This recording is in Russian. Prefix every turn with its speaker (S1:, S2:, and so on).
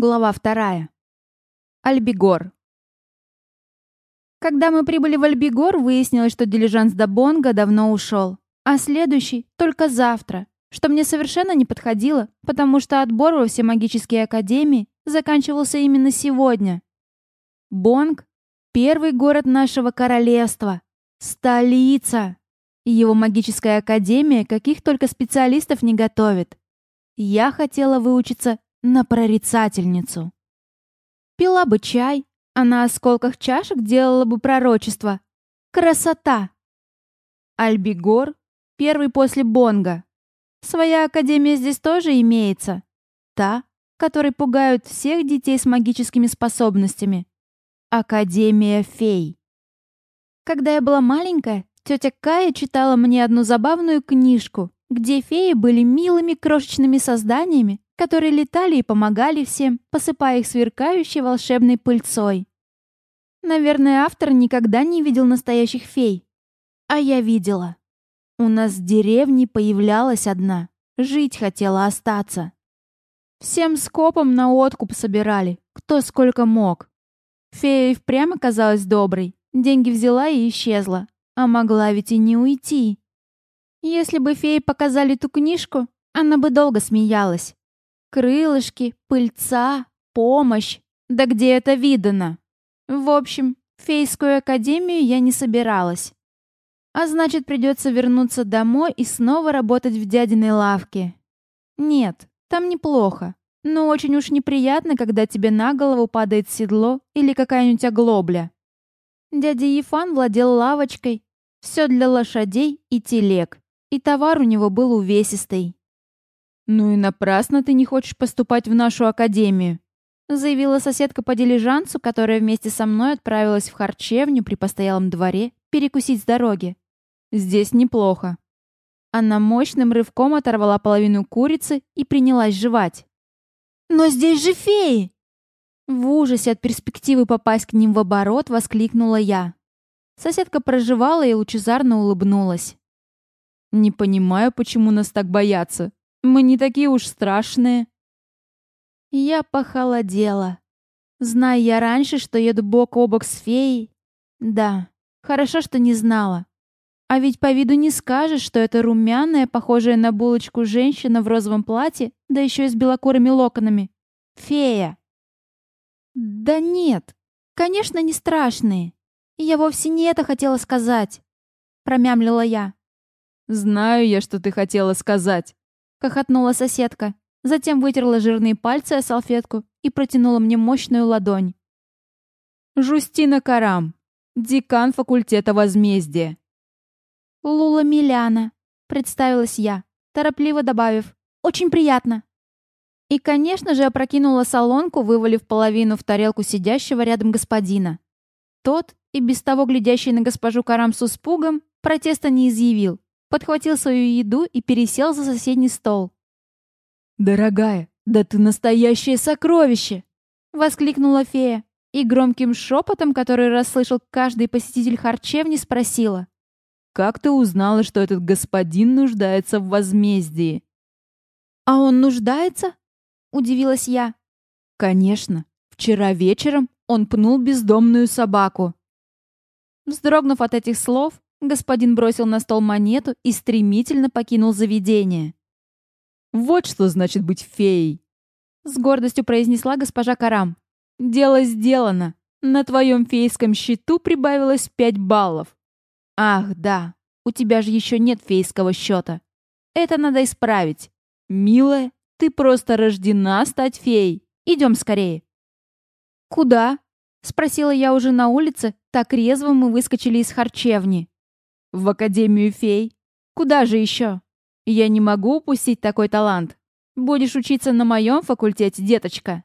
S1: Глава вторая. Альбигор. Когда мы прибыли в Альбигор, выяснилось, что дилижанс до Бонга давно ушел, а следующий только завтра, что мне совершенно не подходило, потому что отбор во все магические академии заканчивался именно сегодня. Бонг — первый город нашего королевства, столица. И его магическая академия каких только специалистов не готовит. Я хотела выучиться на прорицательницу. Пила бы чай, а на осколках чашек делала бы пророчество. Красота! Альбигор, первый после Бонга. Своя академия здесь тоже имеется. Та, которой пугают всех детей с магическими способностями. Академия фей. Когда я была маленькая, тетя Кая читала мне одну забавную книжку, где феи были милыми крошечными созданиями, которые летали и помогали всем, посыпая их сверкающей волшебной пыльцой. Наверное, автор никогда не видел настоящих фей. А я видела. У нас в деревне появлялась одна. Жить хотела остаться. Всем скопом на откуп собирали, кто сколько мог. Фея и впрямь оказалась доброй. Деньги взяла и исчезла. А могла ведь и не уйти. Если бы феи показали ту книжку, она бы долго смеялась. Крылышки, пыльца, помощь. Да где это видано? В общем, в фейскую академию я не собиралась. А значит, придется вернуться домой и снова работать в дядиной лавке. Нет, там неплохо. Но очень уж неприятно, когда тебе на голову падает седло или какая-нибудь оглобля. Дядя Ефан владел лавочкой. Все для лошадей и телег. И товар у него был увесистый. «Ну и напрасно ты не хочешь поступать в нашу академию», заявила соседка по дилижансу, которая вместе со мной отправилась в харчевню при постоялом дворе перекусить с дороги. «Здесь неплохо». Она мощным рывком оторвала половину курицы и принялась жевать. «Но здесь же феи!» В ужасе от перспективы попасть к ним в оборот воскликнула я. Соседка проживала и лучезарно улыбнулась. «Не понимаю, почему нас так боятся. Мы не такие уж страшные». Я похолодела. Зная я раньше, что еду бок о бок с феей. Да, хорошо, что не знала. А ведь по виду не скажешь, что это румяная, похожая на булочку женщина в розовом платье, да еще и с белокурыми локонами. Фея. Да нет, конечно, не страшные. Я вовсе не это хотела сказать. Промямлила я.
S2: Знаю я, что ты хотела сказать.
S1: — хохотнула соседка. Затем вытерла жирные пальцы о салфетку и протянула мне мощную ладонь.
S2: «Жустина Карам, декан факультета возмездия».
S1: «Лула Миляна», — представилась я, торопливо добавив. «Очень приятно». И, конечно же, опрокинула солонку, вывалив половину в тарелку сидящего рядом господина. Тот, и без того глядящий на госпожу Карам с испугом, протеста не изъявил, подхватил свою еду и пересел за соседний стол.
S2: «Дорогая, да ты настоящее сокровище!»
S1: — воскликнула фея и громким шепотом, который расслышал каждый посетитель харчевни, спросила.
S2: «Как ты узнала, что этот господин нуждается в возмездии?»
S1: «А он нуждается?» — удивилась я.
S2: «Конечно. Вчера вечером он пнул бездомную собаку».
S1: Вздрогнув от этих слов, Господин бросил на стол монету и стремительно покинул заведение.
S2: «Вот что значит быть феей!»
S1: С гордостью произнесла госпожа Карам.
S2: «Дело сделано. На твоем фейском счету прибавилось пять баллов».
S1: «Ах, да. У тебя же еще нет фейского счета. Это надо исправить.
S2: Милая, ты просто рождена стать феей. Идем скорее».
S1: «Куда?» — спросила я уже на улице. Так резво мы выскочили из харчевни.
S2: В Академию фей? Куда же еще? Я не могу упустить такой талант. Будешь учиться на моем факультете, деточка.